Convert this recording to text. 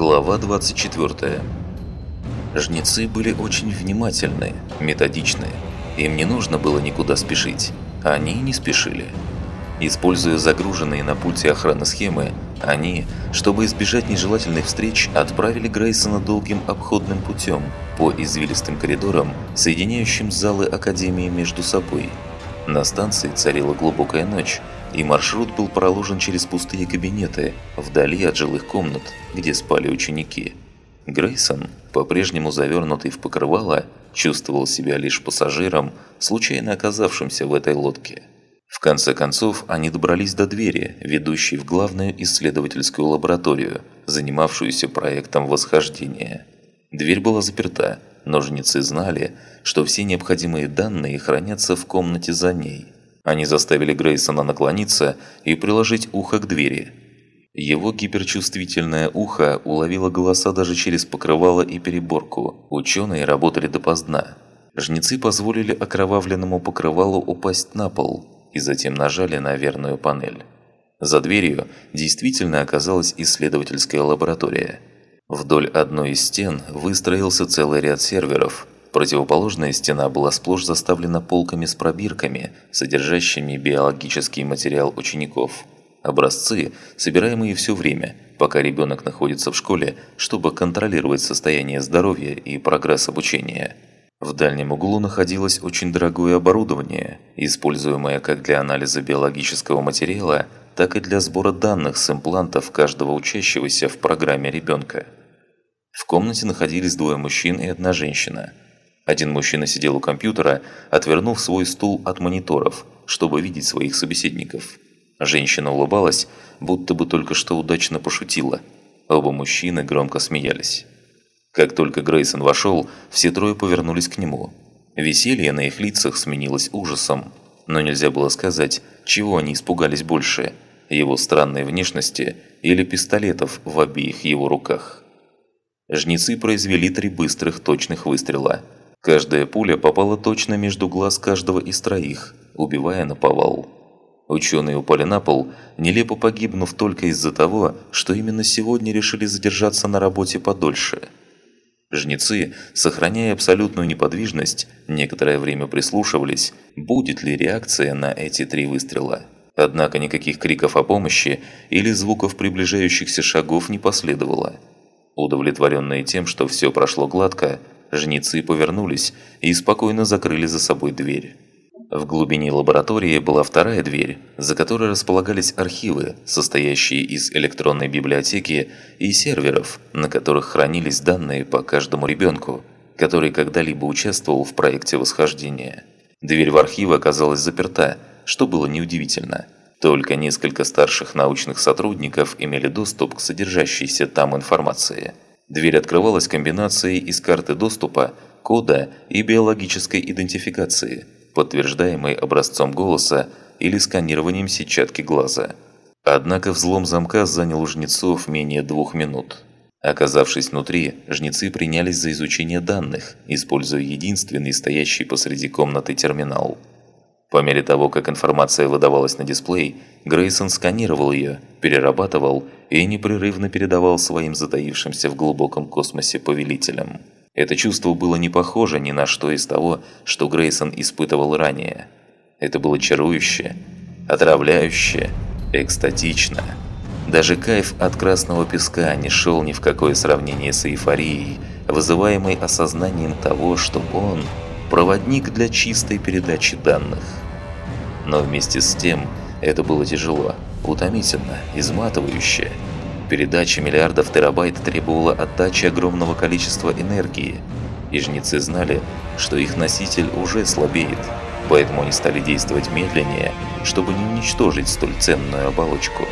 Глава 24 Жнецы были очень внимательны, методичны. Им не нужно было никуда спешить. Они не спешили. Используя загруженные на пульте охраны схемы, они, чтобы избежать нежелательных встреч, отправили Грейсона долгим обходным путем по извилистым коридорам, соединяющим залы Академии между собой. На станции царила глубокая ночь, и маршрут был проложен через пустые кабинеты, вдали от жилых комнат, где спали ученики. Грейсон, по-прежнему завернутый в покрывало, чувствовал себя лишь пассажиром, случайно оказавшимся в этой лодке. В конце концов, они добрались до двери, ведущей в главную исследовательскую лабораторию, занимавшуюся проектом восхождения. Дверь была заперта, но жнецы знали, что все необходимые данные хранятся в комнате за ней – они заставили Грейсона наклониться и приложить ухо к двери. Его гиперчувствительное ухо уловило голоса даже через покрывало и переборку. Ученые работали допоздна. Жнецы позволили окровавленному покрывалу упасть на пол и затем нажали на верную панель. За дверью действительно оказалась исследовательская лаборатория. Вдоль одной из стен выстроился целый ряд серверов – Противоположная стена была сплошь заставлена полками с пробирками, содержащими биологический материал учеников. Образцы, собираемые все время, пока ребенок находится в школе, чтобы контролировать состояние здоровья и прогресс обучения. В дальнем углу находилось очень дорогое оборудование, используемое как для анализа биологического материала, так и для сбора данных с имплантов каждого учащегося в программе ребенка. В комнате находились двое мужчин и одна женщина – один мужчина сидел у компьютера, отвернув свой стул от мониторов, чтобы видеть своих собеседников. Женщина улыбалась, будто бы только что удачно пошутила. Оба мужчины громко смеялись. Как только Грейсон вошел, все трое повернулись к нему. Веселье на их лицах сменилось ужасом. Но нельзя было сказать, чего они испугались больше – его странной внешности или пистолетов в обеих его руках. Жнецы произвели три быстрых точных выстрела – Каждая пуля попала точно между глаз каждого из троих, убивая наповал. Ученые упали на пол, нелепо погибнув только из-за того, что именно сегодня решили задержаться на работе подольше. Жнецы, сохраняя абсолютную неподвижность, некоторое время прислушивались, будет ли реакция на эти три выстрела. Однако никаких криков о помощи или звуков приближающихся шагов не последовало. Удовлетворенные тем, что все прошло гладко, жнецы повернулись и спокойно закрыли за собой дверь. В глубине лаборатории была вторая дверь, за которой располагались архивы, состоящие из электронной библиотеки и серверов, на которых хранились данные по каждому ребенку, который когда-либо участвовал в проекте восхождения. Дверь в архивы оказалась заперта, что было неудивительно. Только несколько старших научных сотрудников имели доступ к содержащейся там информации – Дверь открывалась комбинацией из карты доступа, кода и биологической идентификации, подтверждаемой образцом голоса или сканированием сетчатки глаза. Однако взлом замка занял у жнецов менее двух минут. Оказавшись внутри, жнецы принялись за изучение данных, используя единственный стоящий посреди комнаты терминал – по мере того, как информация выдавалась на дисплей, Грейсон сканировал ее, перерабатывал и непрерывно передавал своим затаившимся в глубоком космосе повелителям. Это чувство было не похоже ни на что из того, что Грейсон испытывал ранее. Это было чарующе, отравляюще, экстатично. Даже кайф от красного песка не шел ни в какое сравнение с эйфорией, вызываемой осознанием того, что он – проводник для чистой передачи данных. Но вместе с тем это было тяжело, утомительно, изматывающе. Передача миллиардов терабайт требовала отдачи огромного количества энергии, и жнецы знали, что их носитель уже слабеет, поэтому они стали действовать медленнее, чтобы не уничтожить столь ценную оболочку.